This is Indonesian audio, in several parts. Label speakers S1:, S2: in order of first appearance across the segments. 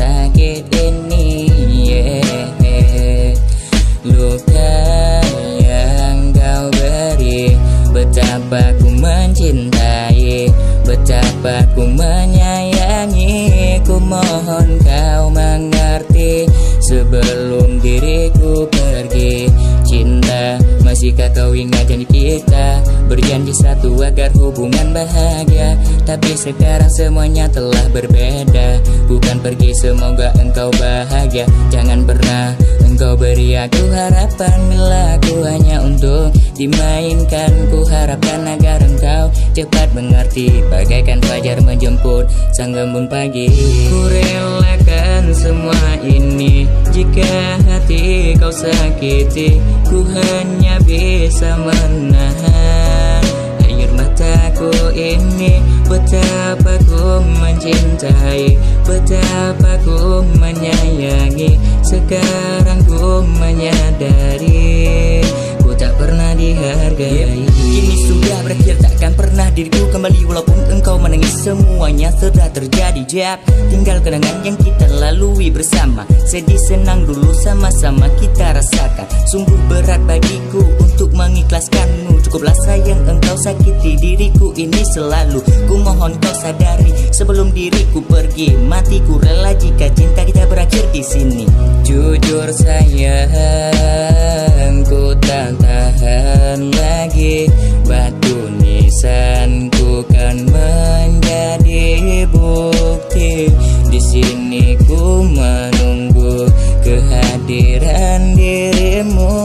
S1: sakit ini yeah. Luka yang kau beri Betapa ku mencintai Betapa ku menyayangi Ku mohon kau mengerti Sebelum diriku Masihkah kau ingat janji kita Berjanji satu agar hubungan bahagia. Tapi sekarang semuanya telah berbeda. Bukan pergi semoga engkau bahagia. Jangan pernah engkau beri aku harapan. Bila aku hanya untuk dimainkan Ku harapkan agar engkau cepat mengerti. Bagaikan fajar menjemput sang gembung pagi. Ku relakan semua ini. Jika hati kau sakiti Ku hanya bisa menahan Air mataku ini. Betapa ku mencintai Betapa ku menyayangi Sekarang ku menyadari Ku tak pernah dihargai. Kini sudah berakhir takkan pernah
S2: diriku kembali Walaupun engkau menangis semuanya sudah terjadi Jap
S1: tinggal kenangan yang kita lalui bersama. Sedih senang dulu sama-sama kita rasakan. Sungguh berat bagiku untuk mengikhlaskanmu. Cukuplah sayang engkau sakiti diriku ini selalu. Ku mohon kau sadari sebelum diriku pergi Matiku rela jika cinta kita berakhir di sini. Jujur sayang ku tak tahan lagi. Batu nisanku kan menunggu kehadiran dirimu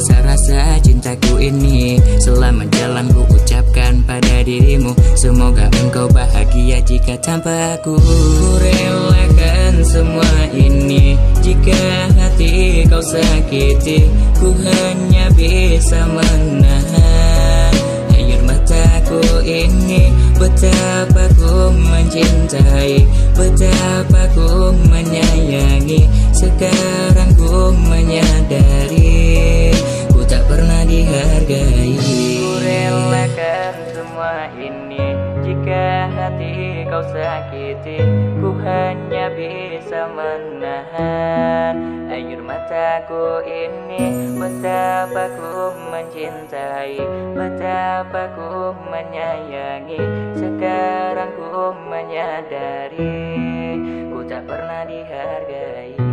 S1: Besar rasa cintaku ini. Selama jalan ku ucapkan pada dirimu Semoga engkau bahagia jika tanpa aku. Ku relakan semua ini. Jika hati kau sakiti Ku hanya bisa menahan Air mataku ini. Betapa ku mencintai Betapa ku menyayangi. Sekarang ku menyadari Jika hati kau sakiti Ku hanya bisa menahan Air mataku ini. Betapa ku mencintai Betapa ku menyayangi Sekarang ku menyadari Ku tak pernah dihargai